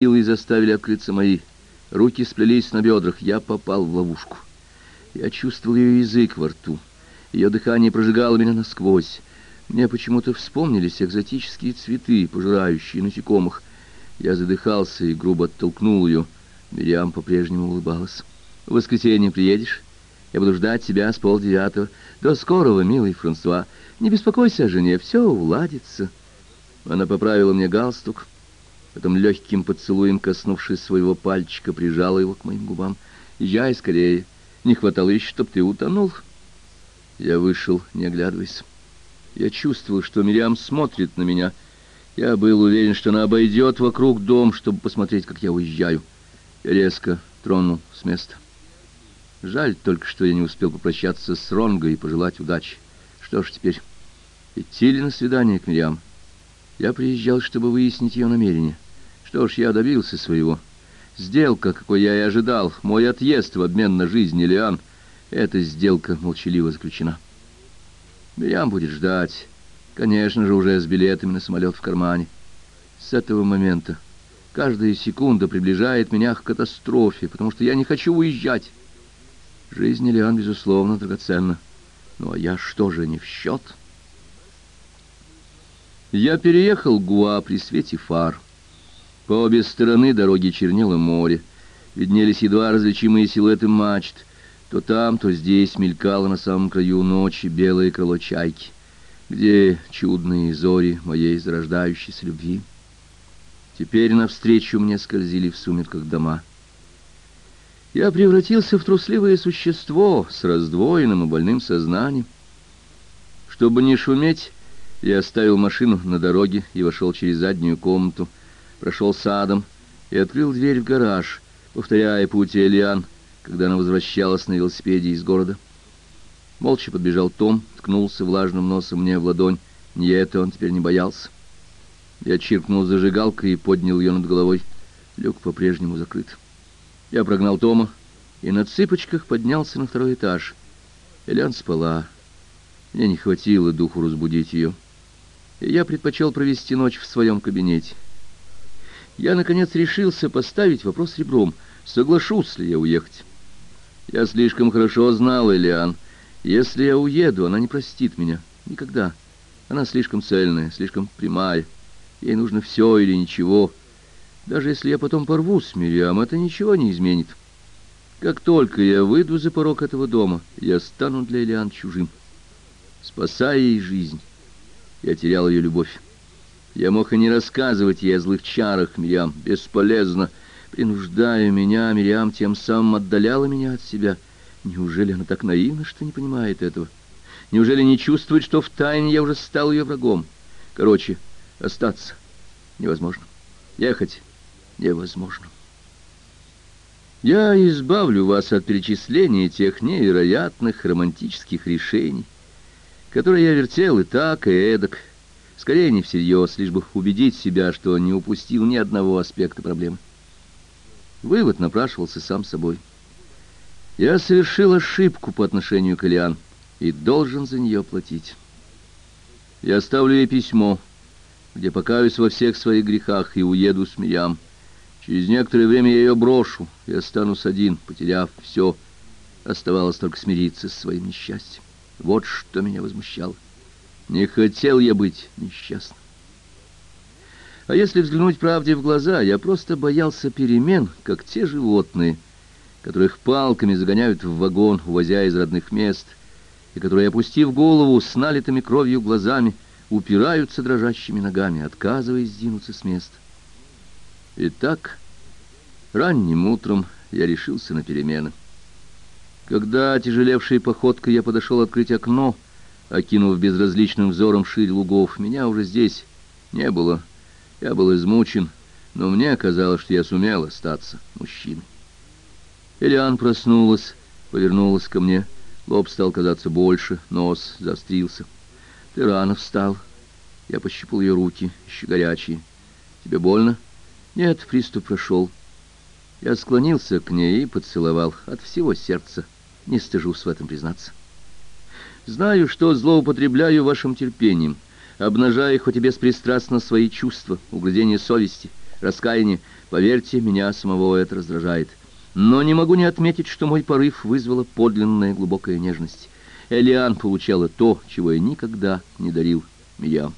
Силой заставили открыться мои. Руки сплелись на бедрах. Я попал в ловушку. Я чувствовал ее язык во рту. Ее дыхание прожигало меня насквозь. Мне почему-то вспомнились экзотические цветы, пожирающие насекомых. Я задыхался и грубо оттолкнул ее. Мириам по-прежнему улыбалась. «В воскресенье приедешь? Я буду ждать тебя с полдевятого. До скорого, милый Франсуа. Не беспокойся о жене, все уладится». Она поправила мне галстук. Потом легким поцелуем, коснувшись своего пальчика, прижала его к моим губам. «Езжай скорее. Не хватало еще, чтоб ты утонул». Я вышел, не оглядываясь. Я чувствовал, что Мириам смотрит на меня. Я был уверен, что она обойдет вокруг дом, чтобы посмотреть, как я уезжаю. Я резко тронул с места. Жаль только, что я не успел попрощаться с Ронго и пожелать удачи. Что ж теперь, идти ли на свидание к Мириам? Я приезжал, чтобы выяснить ее намерения. Что ж, я добился своего. Сделка, какой я и ожидал, мой отъезд в обмен на жизнь Элиан, эта сделка молчаливо заключена. Мириам будет ждать, конечно же, уже с билетами на самолет в кармане. С этого момента каждая секунда приближает меня к катастрофе, потому что я не хочу уезжать. Жизнь Элиан, безусловно, драгоценна. Ну а я что же, не в счет? Я переехал Гуа при свете фар. По обе стороны дороги чернело море. Виднелись едва различимые силуэты мачт. То там, то здесь мелькало на самом краю ночи белое крыло чайки. Где чудные зори моей зарождающейся любви. Теперь навстречу мне скользили в сумерках дома. Я превратился в трусливое существо с раздвоенным и больным сознанием. Чтобы не шуметь, я оставил машину на дороге и вошел через заднюю комнату, прошел садом и открыл дверь в гараж, повторяя путь Элиан, когда она возвращалась на велосипеде из города. Молча подбежал Том, ткнулся влажным носом мне в ладонь. Не это он теперь не боялся. Я чиркнул зажигалкой и поднял ее над головой. Люк по-прежнему закрыт. Я прогнал Тома и на цыпочках поднялся на второй этаж. Элиан спала. Мне не хватило духу разбудить ее. И я предпочел провести ночь в своем кабинете я, наконец, решился поставить вопрос ребром, соглашусь ли я уехать. Я слишком хорошо знал Элиан. Если я уеду, она не простит меня. Никогда. Она слишком цельная, слишком прямая. Ей нужно все или ничего. Даже если я потом порву с Мириам, это ничего не изменит. Как только я выйду за порог этого дома, я стану для Элиан чужим. Спасая ей жизнь, я терял ее любовь. Я мог и не рассказывать ей о злых чарах, Мириам, бесполезно. Принуждая меня, Мириам тем самым отдаляла меня от себя. Неужели она так наивна, что не понимает этого? Неужели не чувствует, что в тайне я уже стал ее врагом? Короче, остаться невозможно. Ехать невозможно. Я избавлю вас от перечисления тех невероятных романтических решений, которые я вертел и так, и эдак, Скорее не всерьез, лишь бы убедить себя, что не упустил ни одного аспекта проблемы. Вывод напрашивался сам собой. Я совершил ошибку по отношению к Элиан и должен за нее платить. Я оставлю ей письмо, где покаюсь во всех своих грехах и уеду с Миям. Через некоторое время я ее брошу и останусь один, потеряв все. Оставалось только смириться с своим несчастьем. Вот что меня возмущало. Не хотел я быть несчастным. А если взглянуть правде в глаза, я просто боялся перемен, как те животные, которых палками загоняют в вагон, увозя из родных мест, и которые, опустив голову с налитыми кровью глазами, упираются дрожащими ногами, отказываясь сдвинуться с места. Итак, ранним утром я решился на перемены. Когда тяжелевшей походкой я подошел открыть окно, окинув безразличным взором ширь лугов. Меня уже здесь не было. Я был измучен, но мне казалось, что я сумел остаться мужчиной. Элиан проснулась, повернулась ко мне. Лоб стал казаться больше, нос заострился. «Ты рано встал». Я пощипал ее руки, еще горячие. «Тебе больно?» «Нет, приступ прошел». Я склонился к ней и поцеловал от всего сердца. Не стыжусь в этом признаться. Знаю, что злоупотребляю вашим терпением, обнажая хоть и беспристрастно свои чувства, угрызения совести. раскаяние. Поверьте, меня самого это раздражает. Но не могу не отметить, что мой порыв вызвала подлинная глубокая нежность. Элиан получала то, чего я никогда не дарил Мириам.